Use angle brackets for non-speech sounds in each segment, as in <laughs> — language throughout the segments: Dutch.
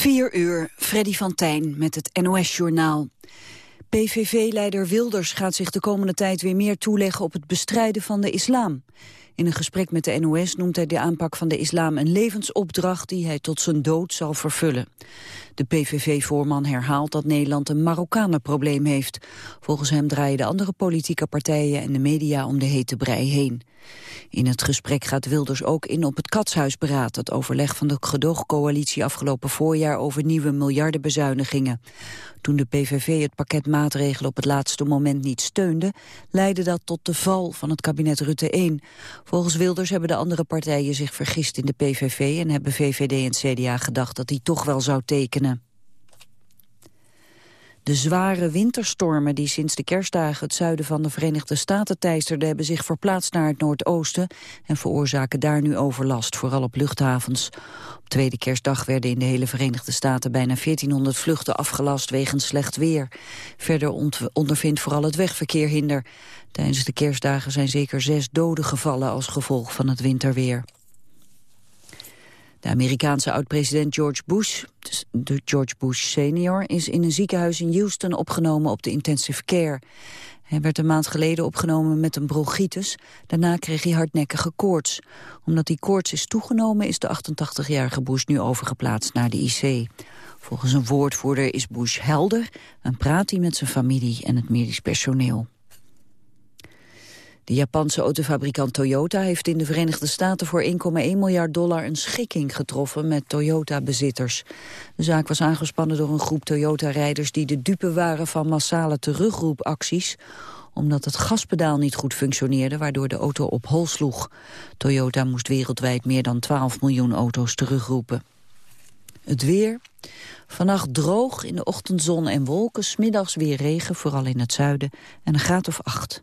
4 uur, Freddy van Tijn met het NOS-journaal. PVV-leider Wilders gaat zich de komende tijd weer meer toeleggen op het bestrijden van de islam. In een gesprek met de NOS noemt hij de aanpak van de islam een levensopdracht die hij tot zijn dood zal vervullen. De PVV-voorman herhaalt dat Nederland een Marokkanenprobleem heeft. Volgens hem draaien de andere politieke partijen en de media om de hete brei heen. In het gesprek gaat Wilders ook in op het Katshuisberaad... het overleg van de gedoogcoalitie afgelopen voorjaar... over nieuwe miljardenbezuinigingen. Toen de PVV het pakket maatregelen op het laatste moment niet steunde... leidde dat tot de val van het kabinet Rutte 1. Volgens Wilders hebben de andere partijen zich vergist in de PVV... en hebben VVD en CDA gedacht dat hij toch wel zou tekenen. De zware winterstormen die sinds de kerstdagen het zuiden van de Verenigde Staten teisterden hebben zich verplaatst naar het noordoosten en veroorzaken daar nu overlast, vooral op luchthavens. Op tweede kerstdag werden in de hele Verenigde Staten bijna 1400 vluchten afgelast wegens slecht weer. Verder ondervindt vooral het wegverkeer hinder. Tijdens de kerstdagen zijn zeker zes doden gevallen als gevolg van het winterweer. De Amerikaanse oud-president George Bush, dus de George Bush senior, is in een ziekenhuis in Houston opgenomen op de intensive care. Hij werd een maand geleden opgenomen met een bronchitis. Daarna kreeg hij hardnekkige koorts. Omdat die koorts is toegenomen is de 88-jarige Bush nu overgeplaatst naar de IC. Volgens een woordvoerder is Bush helder en praat hij met zijn familie en het medisch personeel. De Japanse autofabrikant Toyota heeft in de Verenigde Staten voor 1,1 miljard dollar een schikking getroffen met Toyota-bezitters. De zaak was aangespannen door een groep Toyota-rijders die de dupe waren van massale terugroepacties omdat het gaspedaal niet goed functioneerde, waardoor de auto op hol sloeg. Toyota moest wereldwijd meer dan 12 miljoen auto's terugroepen. Het weer. Vannacht droog, in de ochtend zon en wolken, smiddags weer regen, vooral in het zuiden, en een graad of acht.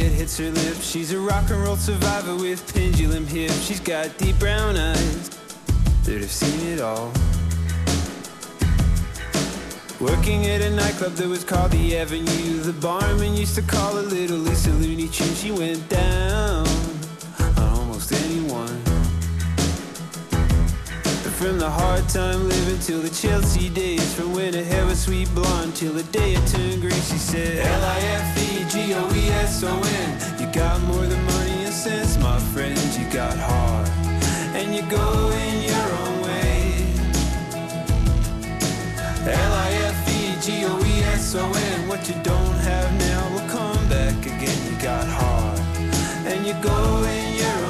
it hits her lips. She's a rock and roll survivor with pendulum hips. She's got deep brown eyes that have seen it all. Working at a nightclub that was called the Avenue. The barman used to call her Little Lisa Looney Tune. She went down on almost anyone. From the hard time living till the Chelsea days. From when her hair was sweet blonde till the day it turned green She said L-I-F-E-G-O-E-S-O-N You got more than money and sense, my friend You got heart. And you go in your own way. L-I-F-E-G-O-E-S-O-N What you don't have now will come back again You got heart. And you go in your own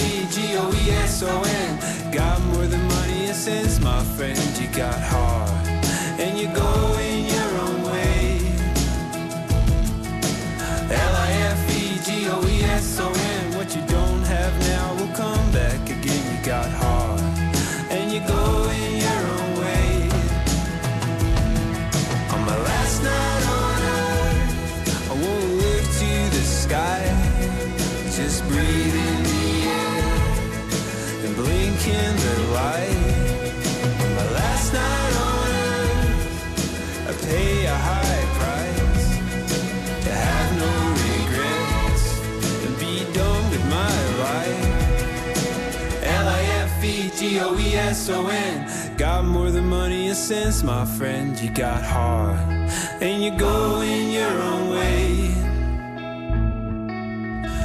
L-I-F-E-G-O-E-S-O-N Got more than money and sense, my friend You got heart. And you're going your own way. L-I-F-E-G-O-E-S-O-N L-I-F-E-G-O-E-S-O-N Got more than money and sense, my friend. You got heart, and you're going your own way.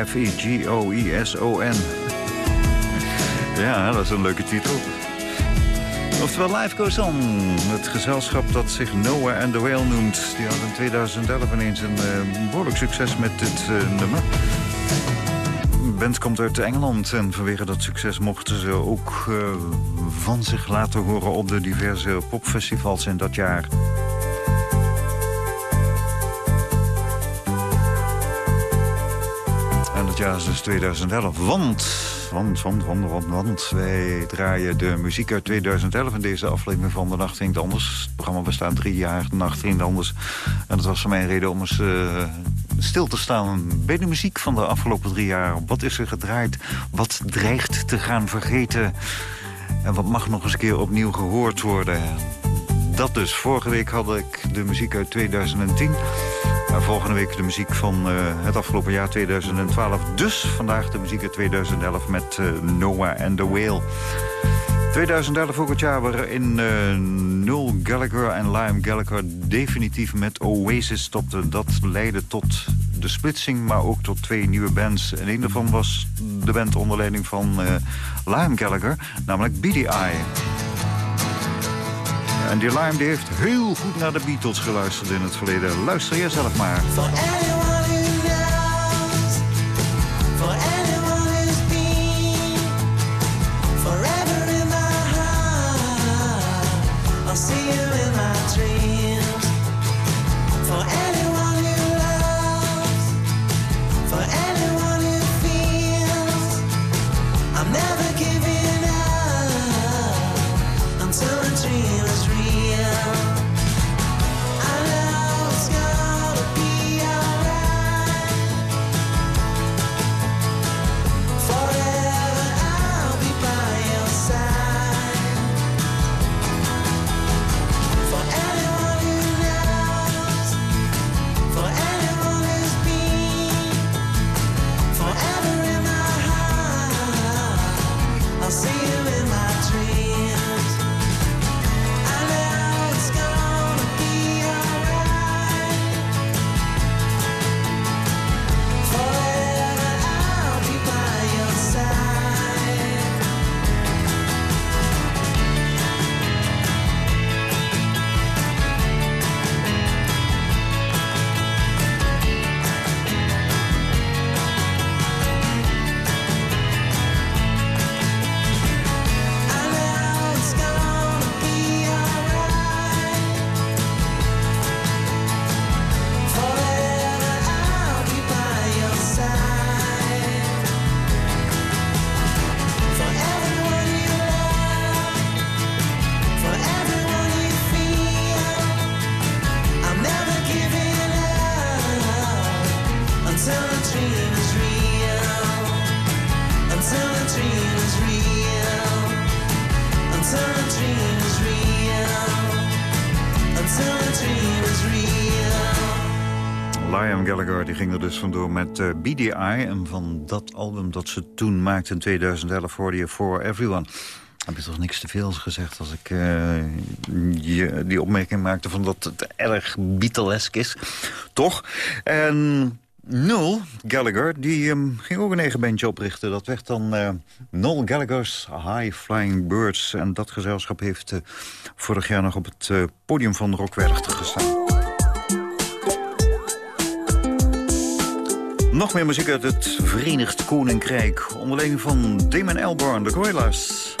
L-I-F-E-G-O-E-S-O-N. Ja, dat is een leuke titel. Oftewel Life Goes On. Het gezelschap dat zich Noah and the Whale noemt. Die had in 2011 ineens een uh, behoorlijk succes met dit uh, nummer band komt uit Engeland en vanwege dat succes mochten ze ook uh, van zich laten horen op de diverse popfestivals in dat jaar. Is dus 2011, want, want, want, want, want, want... wij draaien de muziek uit 2011 in deze aflevering van De Nacht Ging Anders. Het programma bestaat drie jaar, De Nacht Ging Anders. En dat was voor mij een reden om eens... Uh, stil te staan bij de muziek van de afgelopen drie jaar. Wat is er gedraaid? Wat dreigt te gaan vergeten? En wat mag nog eens een keer opnieuw gehoord worden? Dat dus. Vorige week had ik de muziek uit 2010. En volgende week de muziek van uh, het afgelopen jaar 2012. Dus vandaag de muziek uit 2011 met uh, Noah and the Whale. 2011 ook het jaar waarin uh, Noel Gallagher en Liam Gallagher definitief met Oasis stopten. Dat leidde tot de splitsing, maar ook tot twee nieuwe bands. En een daarvan was de band onder leiding van Liam Gallagher, namelijk BDI. En die Liam die heeft heel goed naar de Beatles geluisterd in het verleden. Luister je zelf maar. Dus vandoor met eh, BDI. En van dat album dat ze toen maakte in 2011 hoorde je For Everyone. Heb je toch niks te veel gezegd als ik je, die opmerking maakte... van dat het erg Beatlesk is, toch? En Noel Gallagher die ehm, ging ook een eigen bandje oprichten. Dat werd dan eh, Noel Gallagher's High Flying Birds. En dat gezelschap heeft vorig jaar nog op het podium van Rockwerchter gestaan. Nog meer muziek uit het Verenigd Koninkrijk. Onder leiding van Damon Albarn, de Gorillas.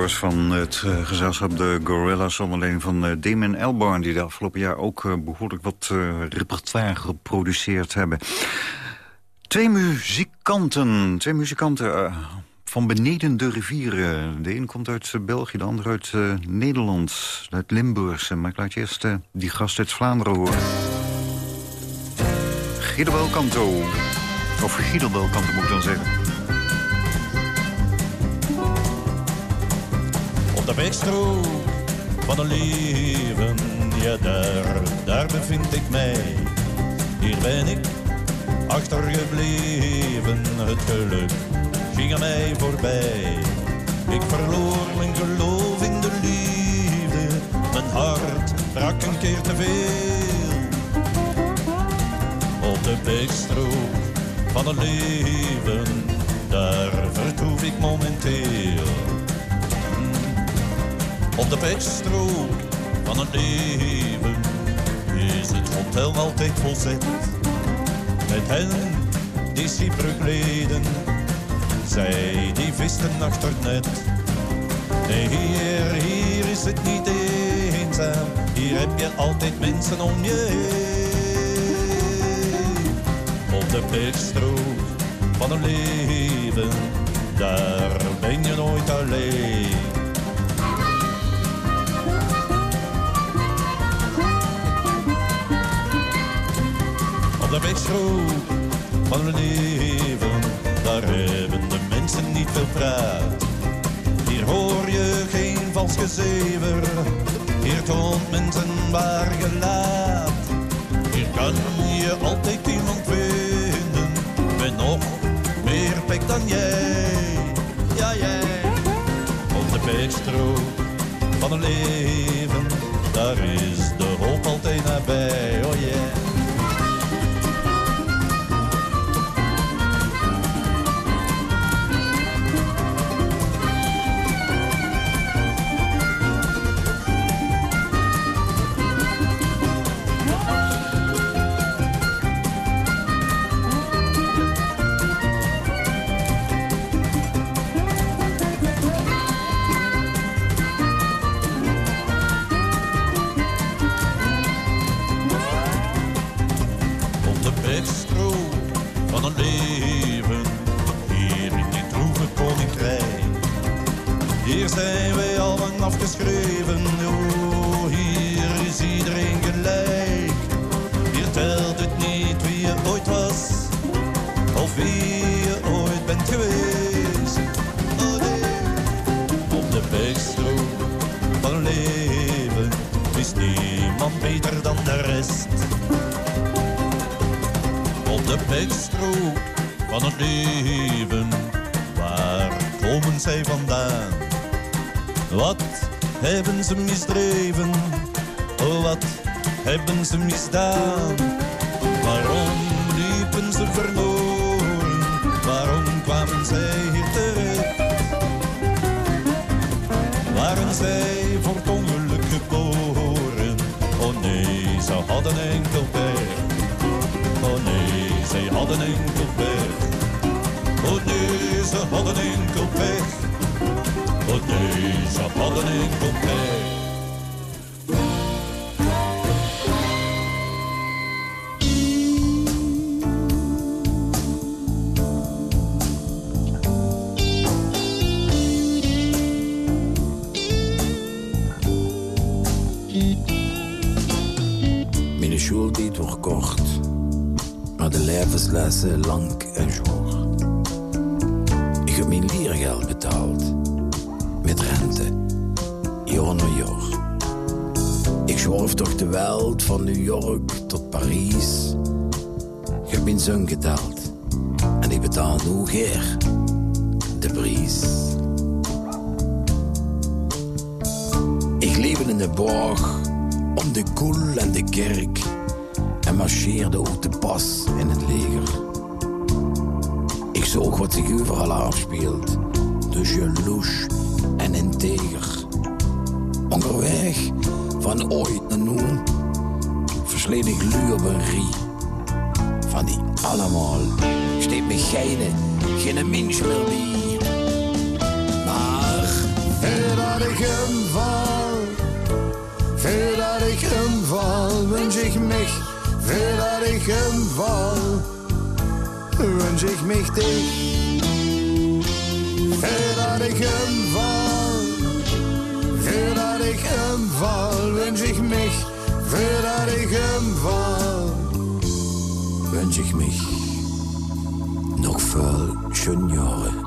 Van het eh, gezelschap de Gorillas... onder leiding van eh, Damon Albarn... die de afgelopen jaar ook eh, behoorlijk wat repertoire geproduceerd hebben. Twee muzikanten, twee muzikanten van beneden de rivieren. De een komt uit België, de ander uit Nederland, uit Limburgse. Maar ik laat je eerst die gast uit Vlaanderen horen. Guido Belcanto. Of Guido moet ik dan zeggen. De wegstrook van een leven, ja daar, daar bevind ik mij. Hier ben ik achtergebleven, het geluk ging aan mij voorbij. Ik verloor mijn geloof in de liefde, mijn hart brak een keer te veel. Op de wegstrook van een leven, daar vertoef ik momenteel op de wegstrook van het leven is het hotel altijd volzet. Met hen die Cypre gleden, zij die visten achter het net. Nee, hier, hier is het niet eenzaam, hier heb je altijd mensen om je heen. Op de wegstrook van een leven, daar ben je nooit alleen. De wegstrook van een leven, daar hebben de mensen niet veel praat. Hier hoor je geen vals gezever, hier toont men zijn waar gelaat. Hier kan je altijd iemand vinden, met nog meer pek dan jij. Ja, jij. Op de wegstrook van een leven, daar is de hoop altijd nabij. Oh yeah. Waarom liepen ze verloren? Waarom kwamen zij hier terecht? Waren zij voor het ongeluk geboren? Oh nee, ze hadden enkel pech. Oh nee, zij hadden enkel pech. Oh nee, ze hadden enkel pech. Oh nee, ze hadden enkel pech. De levenslessen lang en zwaar. Ik heb mijn leergeld betaald, met rente, jaar na jaar. Ik zworf toch de wereld van New York tot Parijs. Ik heb mijn zoon geteld, en ik betaal nu geer de prijs. Ik leefde in de borg, om de koel en de kerk. En marcheerde ook te pas in het zag wat zich overal afspeelt. Dus jaloers en integer. Onderweg, van ooit naar nu, versleed ik lu op een rie. Van die allemaal steekt me geen mens meer bij. Maar, Voordat ik hem val, voordat ik hem val, wens ik mich, voordat ik hem val, ik mich dich. Voordat ik hem val, voordat ik hem val, wens ik mich, voordat ik hem val, wens ik mich nog veel schöne jaren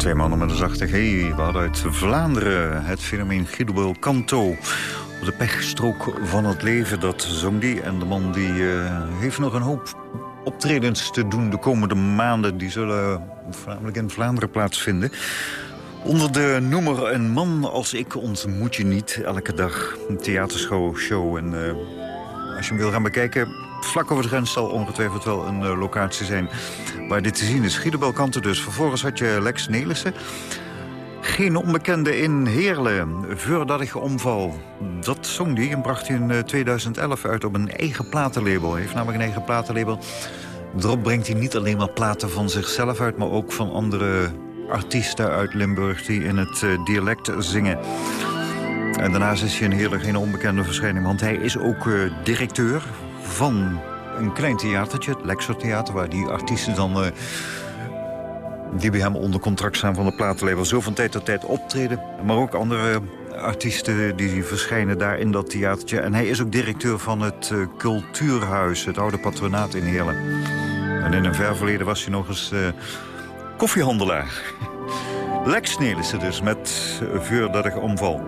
Twee mannen met een zachte G. We hadden uit Vlaanderen het fenomeen Guido Canto. Op de pechstrook van het leven, dat zong die. En de man die eh, heeft nog een hoop optredens te doen de komende maanden. Die zullen voornamelijk in Vlaanderen plaatsvinden. Onder de noemer Een man als ik ontmoet je niet elke dag. Een theatershow show. En eh, als je hem wil gaan bekijken... vlak over de grens zal ongetwijfeld wel een eh, locatie zijn... waar dit te zien is. Guido dus. Vervolgens had je Lex Nelissen. Geen onbekende in Heerlen. Voordat omval. Dat zong hij en bracht hij in eh, 2011 uit op een eigen platenlabel. Hij heeft namelijk een eigen platenlabel. Erop brengt hij niet alleen maar platen van zichzelf uit... maar ook van andere artiesten uit Limburg die in het eh, dialect zingen. En daarnaast is hij een hele geen onbekende verschijning... want hij is ook eh, directeur van een klein theatertje, het Lexer Theater... waar die artiesten dan... eh, die bij hem onder contract staan van de platenlabel... zo van tijd tot tijd optreden. Maar ook andere artiesten die verschijnen daar in dat theatertje. En hij is ook directeur van het eh, Cultuurhuis, het oude patronaat in Heerlen. En in een ver verleden was hij nog eens eh, koffiehandelaar. <laughs> Lex Nelissen dus, met uh, Vuurderdig Omval.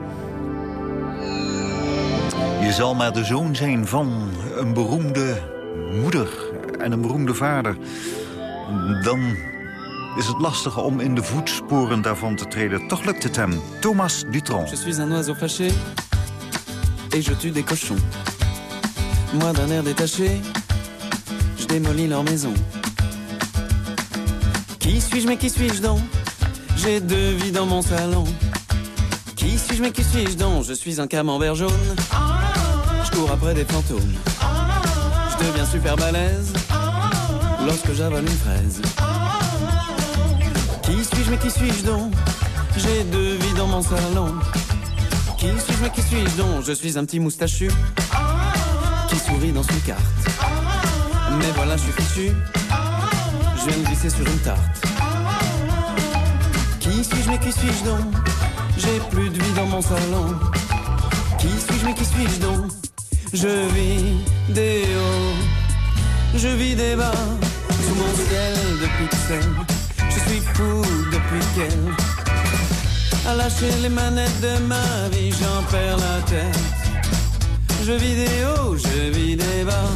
Je zal maar de zoon zijn van een beroemde moeder en een beroemde vader. Dan is het lastig om in de voetsporen daarvan te treden. Toch lukt het hem. Thomas Dutron. Je suis un oiseau fâché et je tue des cochons. Moi d'un air détaché, je démolis leur maison. Qui suis-je mais qui suis-je donc J'ai deux vies dans mon salon. Qui suis-je mais qui suis-je donc Je suis un camembert jaune. Je cours après des fantômes. Je deviens super balèze lorsque j'avale une fraise. Qui suis-je mais qui suis-je donc? J'ai deux vies dans mon salon. Qui suis-je mais qui suis-je donc? Je suis un petit moustachu qui sourit dans une carte. Mais voilà, je suis fichu. Je viens de glisser sur une tarte. Qui suis-je mais qui suis-je donc? J'ai plus de vie dans mon salon. Qui suis-je mais qui suis-je donc? Je vis des hauts, je vis des bas, sous mon ciel de pixels. Je suis fou depuis qu'elle a lâché les manettes de ma vie, j'en perds la tête. Je vis des hauts, je vis des bas.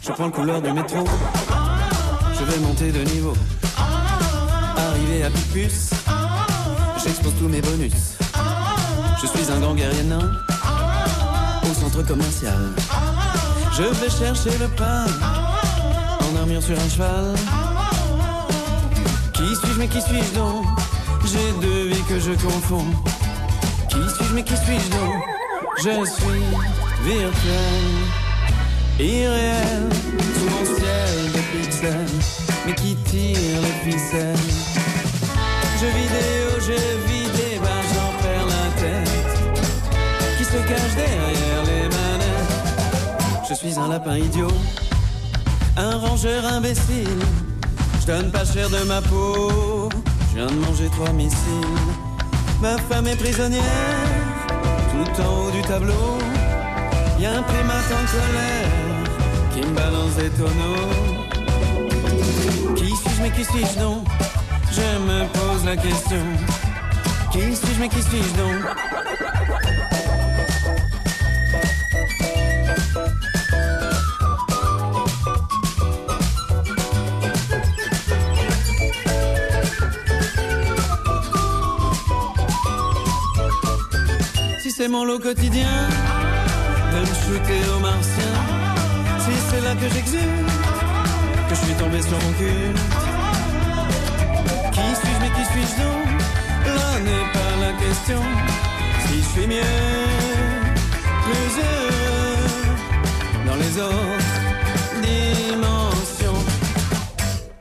Je prends le couleur du métro, je vais monter de niveau. Arrivé à Picpus, j'expose tous mes bonus. Je suis un grand guerrier nain centre commercial. Je vais chercher le pain en armure sur un cheval. Qui suis-je mais qui suis-je donc? J'ai deux vies que je confonds. Qui suis-je mais qui suis-je donc? Je suis virtuel, irréel, sous mon ciel de pixels, mais qui tire les ficelles. Je hauts, je vis des j'en perds la tête. Qui se cache derrière suis un lapin idiot, un rangeur imbécile. Je donne pas cher de ma peau, je viens de manger trois missiles. Ma femme est prisonnière, tout en haut du tableau. Y a un primate en colère qui me balance des tonneaux. Qui suis-je mais qui suis-je donc? Je me pose la question. Qui suis-je mais qui suis-je donc? C'est mon lot quotidien de me shooter au martien, si c'est là que j'exulte, que je suis tombé sur mon cul. Qui suis-je mais qui suis-je donc? Là n'est pas la question. Si je suis mieux, plus heureux dans les autres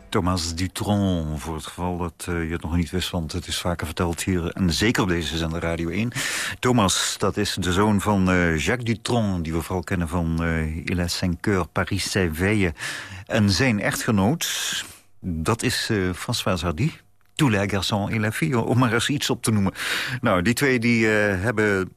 Thomas Dutron, voor het geval dat eh, je het nog niet wist... want het is vaker verteld hier, en zeker op deze zender Radio 1. Thomas, dat is de zoon van eh, Jacques Dutron... die we vooral kennen van uh, Il cinq heures, Paris Séveille. En zijn echtgenoot, dat is François Hardy... Tous les garçons et la fille, om maar eens iets op te noemen. Nou, die twee die, hebben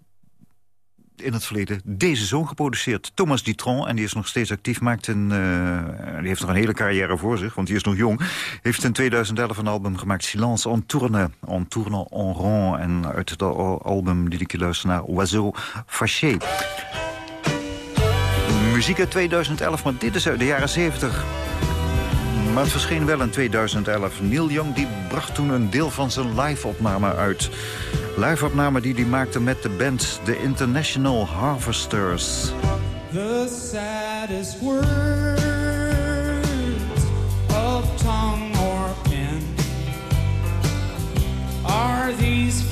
in het verleden deze zoon geproduceerd. Thomas Dutron, en die is nog steeds actief. Maakt een, eh, die heeft nog een hele carrière voor zich, want die is nog jong. Heeft in 2011 een album gemaakt, Silence en Tourne. En Tourne en Rond. En uit het al- album die ik je luister naar Oiseau Fâché. Muziek uit 2011, maar dit is uit de jaren 70. Maar het verscheen wel in 2011. Neil Young die bracht toen een deel van zijn live-opname uit. Live-opname die hij maakte met de band The International Harvesters. The saddest of tongue or pen are these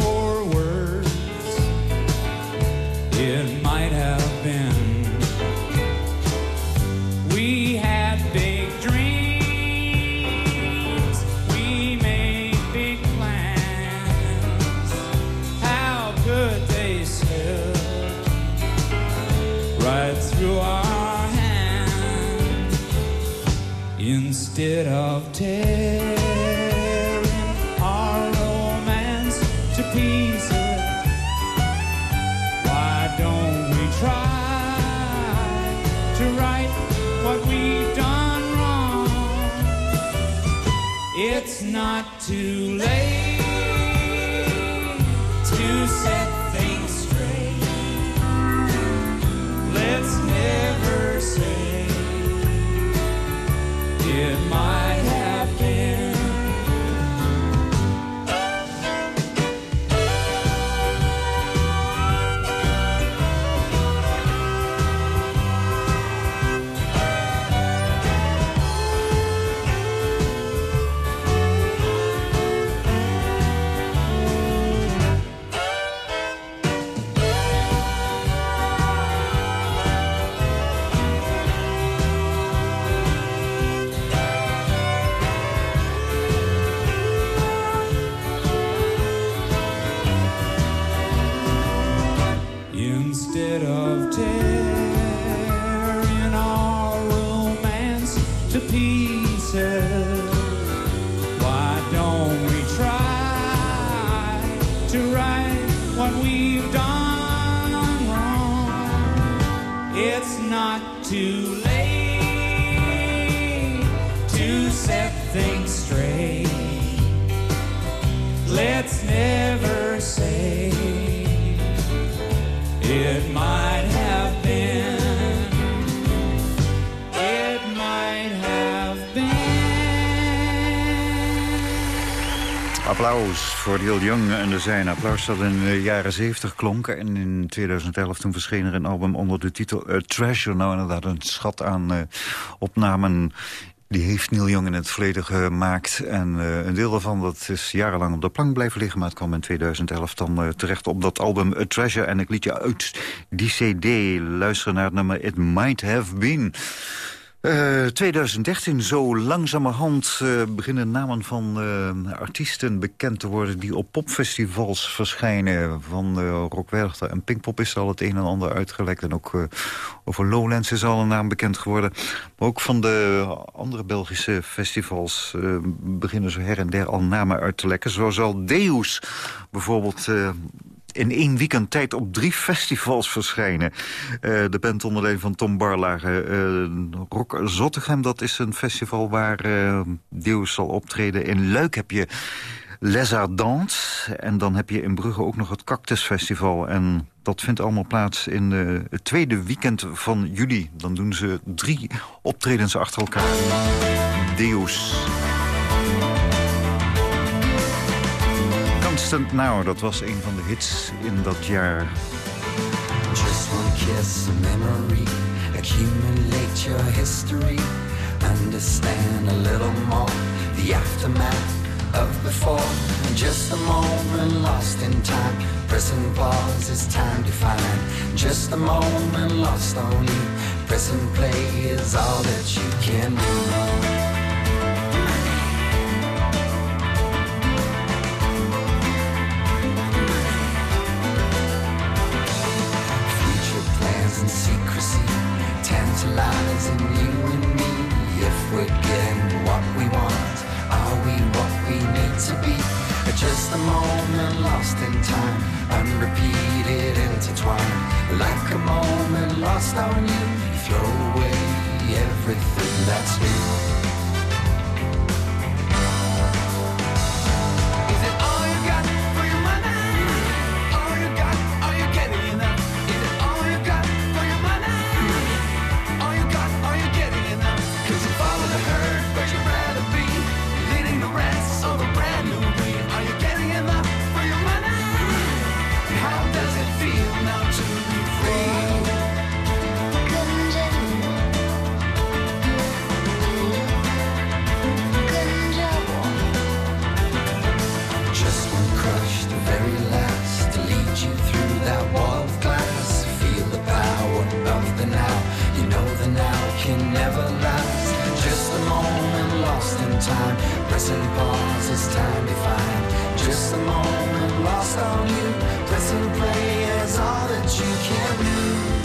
instead of Applaus voor Neil Young en de zijn. Applaus dat in de jaren 70 klonk. En in 2011 toen verscheen er een album onder de titel A Treasure. Nou inderdaad een schat aan eh, opnamen. Die heeft Neil Young in het verleden gemaakt. En eh, een deel daarvan dat is jarenlang op de plank blijven liggen. Maar het kwam in 2011 dan eh, terecht op dat album A Treasure. En ik liet je uit die cd luisteren naar het nummer It Might Have Been. Eh, 2013, zo langzamerhand eh, beginnen namen van eh, artiesten bekend te worden... die op popfestivals verschijnen. Van uh, Rock Werchter en Pinkpop is al het een en ander uitgelekt. En ook eh, over Lowlands is al een naam bekend geworden. Maar ook van de andere Belgische festivals... eh, beginnen zo her en der al namen uit te lekken. Zo zal Deus bijvoorbeeld... in één weekend tijd op drie festivals verschijnen. Eh, de band onder leiding van Tom Barlage. Eh, Rock Zottegem, dat is een festival waar eh Deus zal optreden. In Luik heb je Les Ardentes. En dan heb je in Brugge ook nog het Cactus Festival. En dat vindt allemaal plaats in het tweede weekend van juli. Dan doen ze drie optredens achter elkaar. Deus. Constant Now, dat was een van de hits in dat jaar. Just one kiss, a memory. Accumulate your history. Understand a little more the aftermath of before. Just a moment lost in time. Pressing pause is time to find. Just a moment lost on you. Pressing play is all that you can do. Just a moment lost in time, unrepeated, intertwined. Like a moment lost on you, you throw away everything that's new. Time. Pressing pause as time defined. Just a moment lost on you. Pressing play is all that you can do.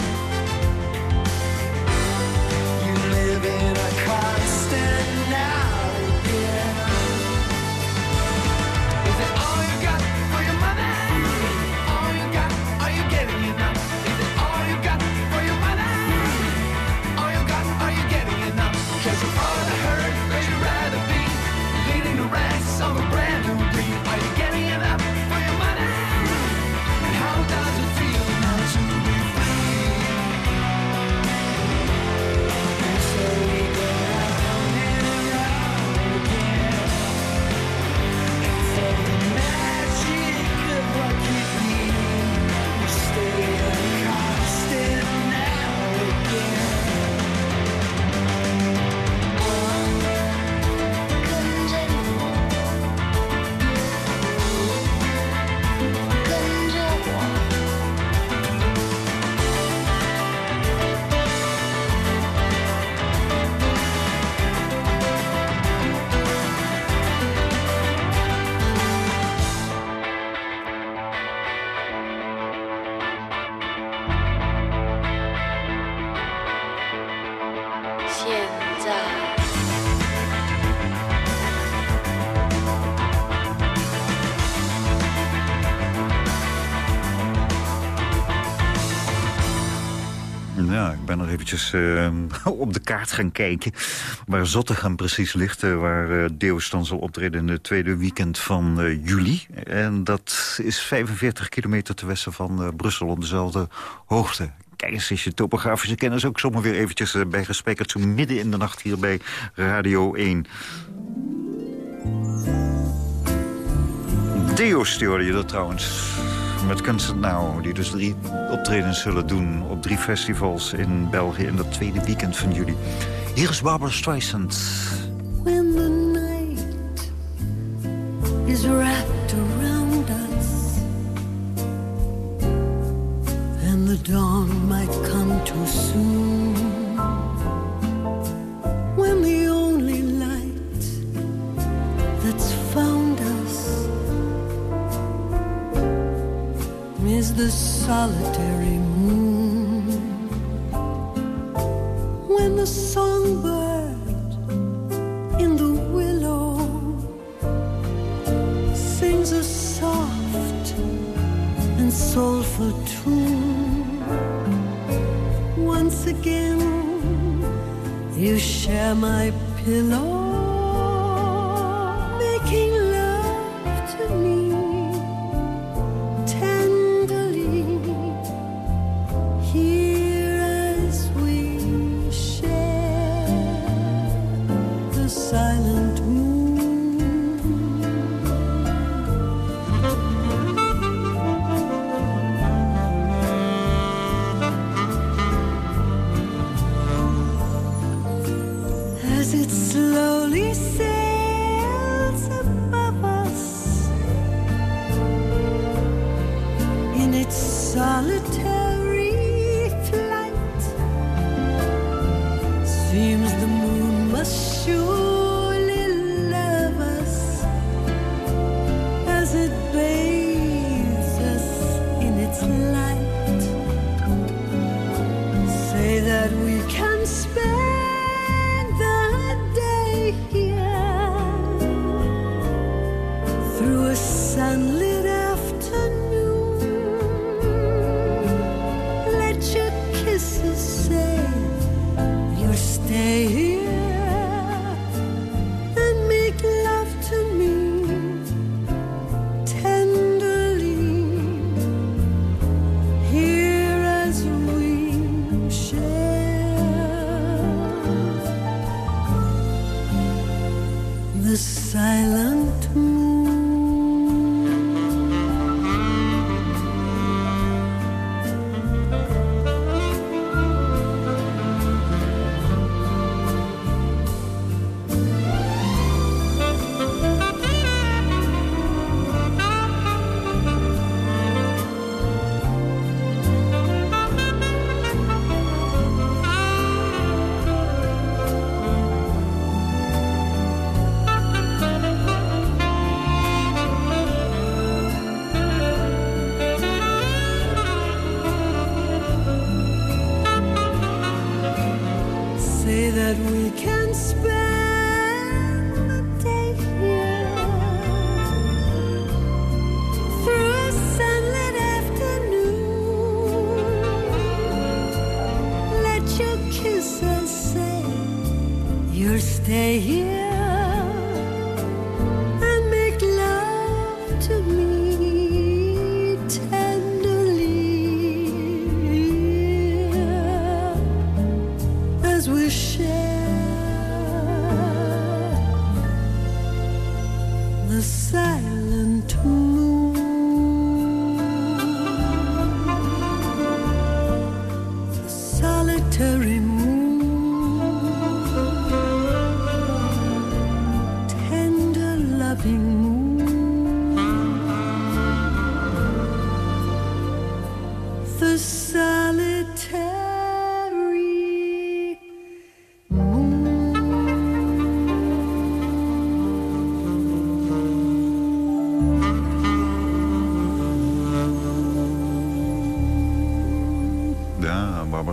Eventjes eh, <laughs> op de kaart gaan kijken... waar Zottegem precies ligt, eh, waar eh Deeuws dan zal optreden... in het tweede weekend van eh, juli. En dat is 45 kilometer ten westen van eh, Brussel op dezelfde hoogte. Kijk eens, is je topografische kennis ook zomaar weer eventjes eh, bijgespijkerd... zo midden in de nacht hier bij Radio 1. Deeuws hoorde je dat trouwens met Kunst Now, die dus drie optredens zullen doen op drie festivals in België in dat tweede weekend van juli. Hier is Barbara Streisand. when the night is wrapped around us and the dawn might come too soon solitary moon when the songbird in the willow sings a soft and soulful tune. Once again, you share my pillow,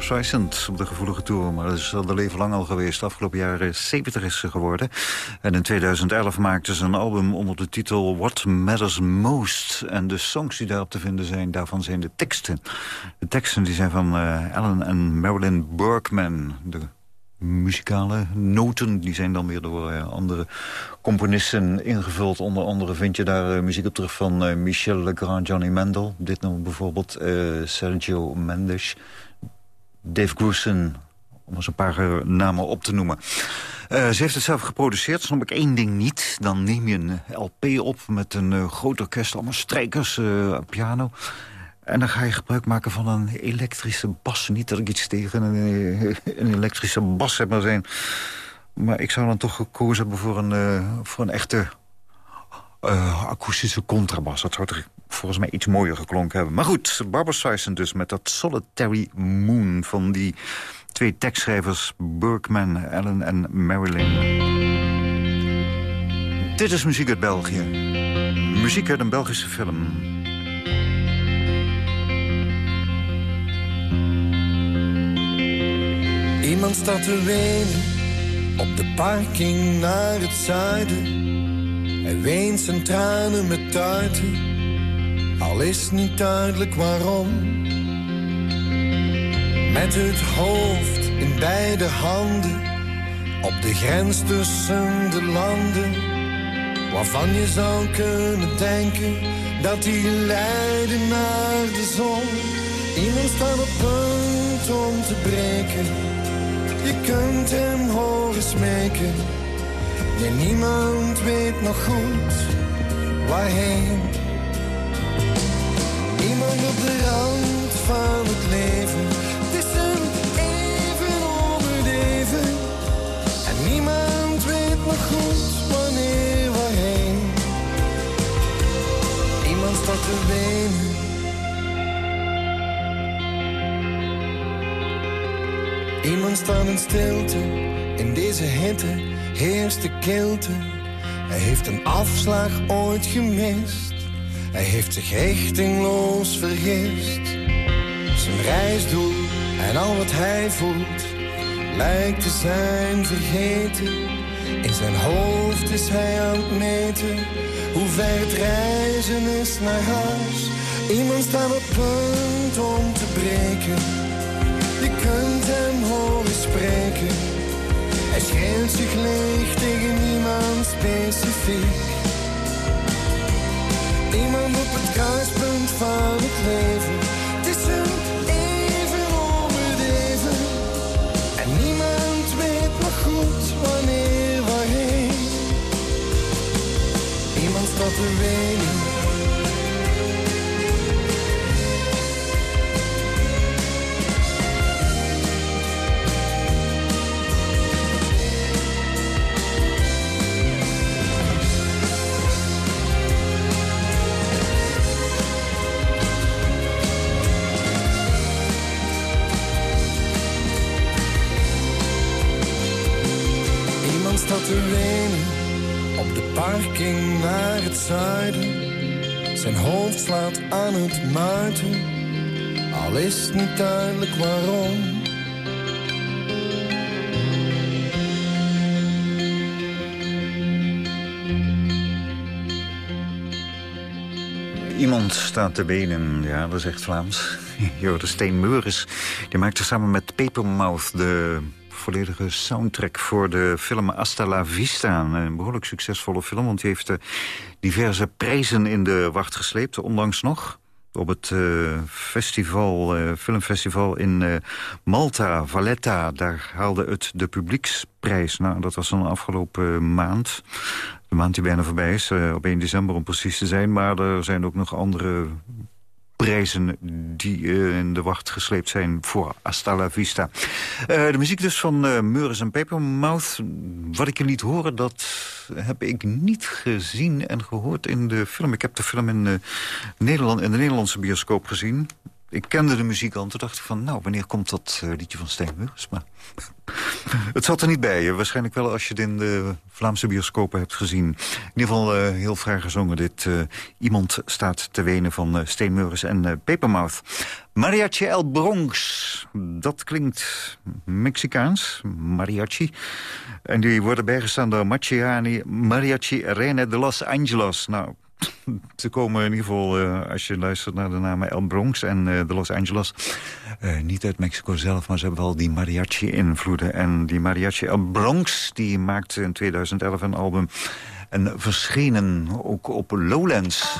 Streisand op de gevoelige tour. Maar dat is al de leven lang al geweest. Afgelopen jaren 70 is ze geworden. En in 2011 maakte ze een album onder de titel What Matters Most. En de songs die daarop te vinden zijn, daarvan zijn de teksten. De teksten die zijn van uh, en Marilyn Bergman. De muzikale noten. Die zijn dan weer door uh, andere componisten ingevuld. Onder andere vind je daar uh, muziek op terug van Michel Legrand, Johnny Mendel. Dit nummer bijvoorbeeld Sergio Mendes, Dave Grusin, om eens een paar namen op te noemen. ze heeft het zelf geproduceerd, snap ik één ding niet. Dan neem je een LP op met een groot orkest, allemaal strijkers, piano... En dan ga je gebruik maken van een elektrische bas. Niet dat ik iets tegen een, een elektrische bas heb maar zijn. Maar ik zou dan toch gekozen hebben voor een, voor een echte akoestische contrabas. Dat zou er volgens mij iets mooier geklonken hebben. Maar goed, Barbara Streisand dus met dat Solitary Moon... van die twee tekstschrijvers Berkman, Allen en Marilyn. Dit is muziek uit België. Muziek uit een Belgische film. Iemand staat te wenen op de parking naar het zuiden. Hij weent zijn tranen met tuiten, al is niet duidelijk waarom. Met het hoofd in beide handen, op de grens tussen de landen. Waarvan je zou kunnen denken dat die leiden naar de zon. Iemand staat op punt om te breken je kunt hem horen smeken. Ja, niemand weet nog goed waarheen. Iemand op de rand van het leven. Het is een even om het even. En niemand weet nog goed wanneer waarheen. Iemand staat te wenen. Iemand staat in stilte, in deze hitte heerst de kilte. Hij heeft een afslag ooit gemist. Hij heeft zich richtingloos vergist. Zijn reisdoel en al wat hij voelt, lijkt te zijn vergeten. In zijn hoofd is hij aan het meten, hoe ver het reizen is naar huis. Iemand staat op punt om te breken. Je kunt hem horen spreken. Hij schreeuwt zich leeg tegen niemand specifiek. Iemand op het kruispunt van het leven. Het is een even om het even. En niemand weet nog goed wanneer, waarheen. Iemand staat te wenen. Parking naar het zuiden. Zijn hoofd slaat aan het muiten, al is niet duidelijk waarom. Iemand staat te benen, ja, dat is echt Vlaams. <laughs> Jorde Steen Meuris, die maakte samen met Papermouth de volledige soundtrack voor de film Hasta la Vista. Een behoorlijk succesvolle film, want die heeft uh, diverse prijzen in de wacht gesleept, onlangs nog. Op het uh, festival, uh, filmfestival in Malta, Valletta, daar haalde het de publieksprijs. Nou, dat was dan afgelopen maand. De maand die bijna voorbij is, op 1 december om precies te zijn. Maar er zijn ook nog andere prijzen die uh, in de wacht gesleept zijn voor Hasta la Vista. Uh, de muziek dus van uh, Meuris en Papermouth. Wat ik je liet horen, dat heb ik niet gezien en gehoord in de film. Ik heb de film in, Nederland, in de Nederlandse bioscoop gezien. Ik kende de muziek al en toen dacht ik van... nou, wanneer komt dat eh, liedje van Steenmuurs? Maar <laughs> het zat er niet bij. Waarschijnlijk wel als je het in de Vlaamse bioscopen hebt gezien. In ieder geval eh, heel fraai gezongen. Dit eh, Iemand staat te wenen van uh, en Papermouth. Mariachi El Bronx. Dat klinkt Mexicaans. Mariachi. En die worden bijgestaan door Machiani, Mariachi Reina de Los Angeles. Nou, ze komen in ieder geval, uh, als je luistert naar de namen El Bronx en uh, de Los Angeles... Uh, niet uit Mexico zelf, maar ze hebben wel die mariachi-invloeden. En die mariachi El Bronx, die maakte in 2011 een album... en verschenen ook op Lowlands...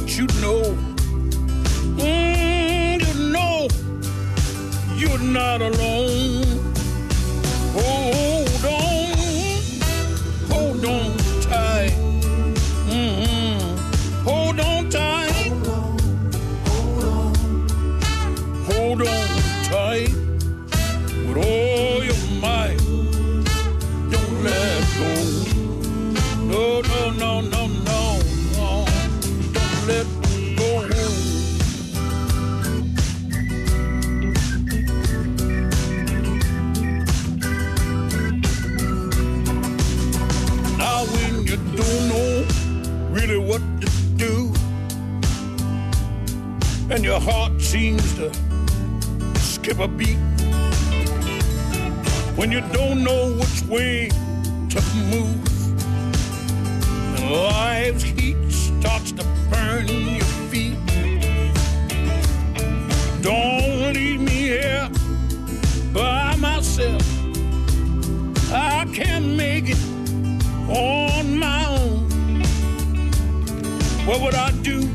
What you know, mm, you know, you're not alone. Seems to skip a beat when you don't know which way to move. And life's heat starts to burn your feet. Don't leave me here by myself. I can't make it on my own. What would I do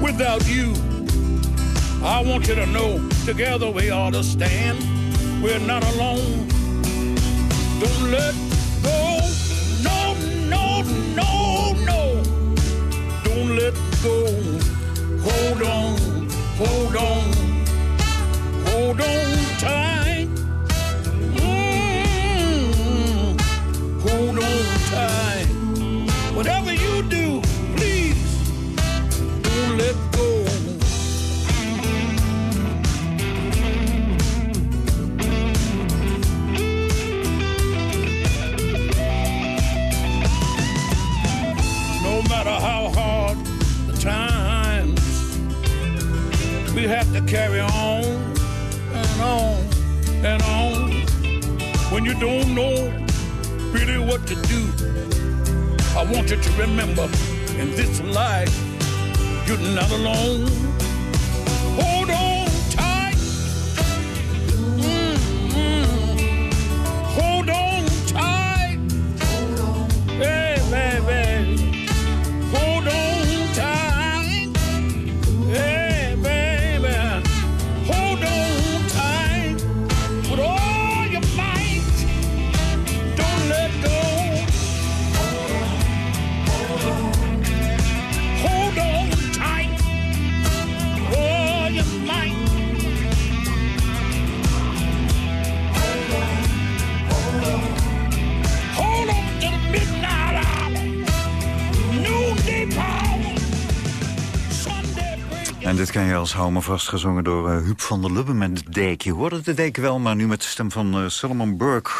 without you? I want you to know together we ought to stand we're not alone. Don't let go. No, no, no, no. Don't let go. Hold on, hold on, hold on tight. What to do, I want you to remember in this life, you're not alone. Dit kan je als hou me vast gezongen door eh, Huub van der Lubbe met de dijk. Je hoorde de dijk wel, maar nu met de stem van eh, Solomon Burke.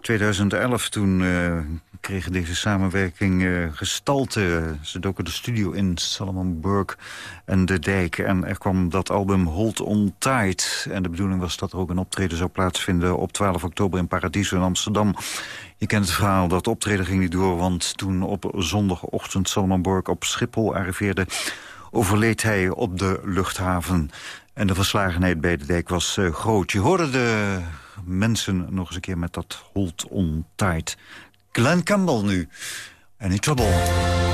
2011, toen eh, kregen deze samenwerking gestalte. Ze doken de studio in, Solomon Burke en de dijk. En er kwam dat album Hold On Tight. En de bedoeling was dat er ook een optreden zou plaatsvinden... op 12 oktober in Paradiso in Amsterdam. Je kent het verhaal, dat optreden ging niet door... want toen op zondagochtend Solomon Burke op Schiphol arriveerde overleed hij op de luchthaven. En de verslagenheid bij de dijk was eh, groot. Je hoorde de mensen nog eens een keer met dat hold on tight. Glenn Campbell nu. Any trouble?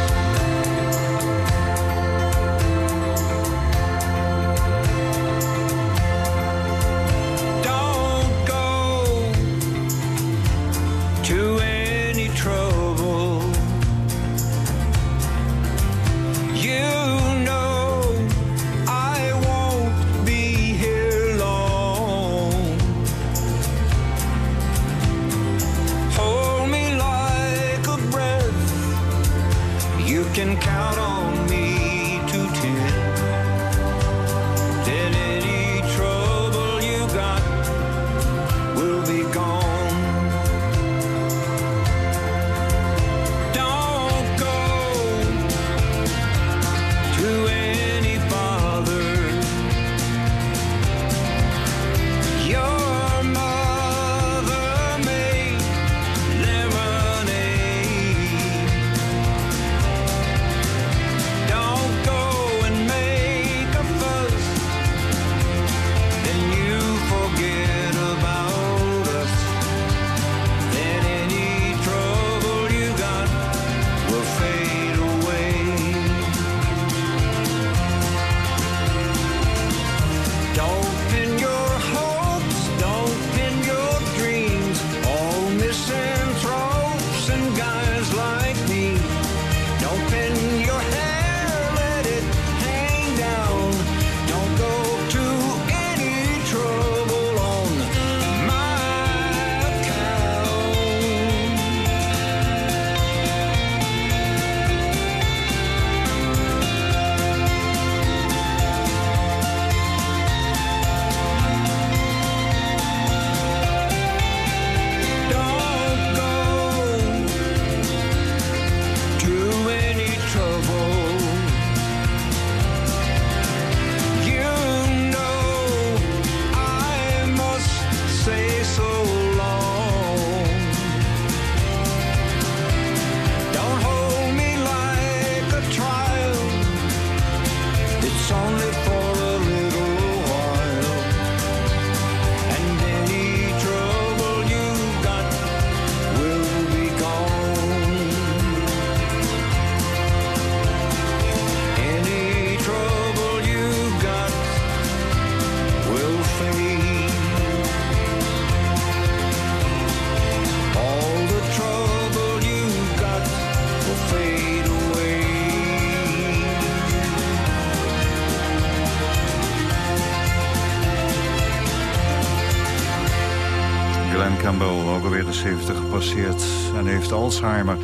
70 gepasseerd en heeft Alzheimer.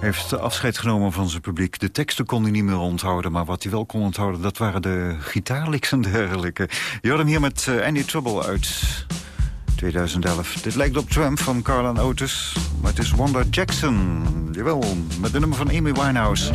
Heeft afscheid genomen van zijn publiek. De teksten kon hij niet meer onthouden, maar wat hij wel kon onthouden... dat waren de gitaarliks en dergelijke. Je had hem hier met eh, Andy Trouble uit 2011. Dit lijkt op Twem van Carlan Otis, maar het is Wanda Jackson. Jawel, met de nummer van Amy Winehouse.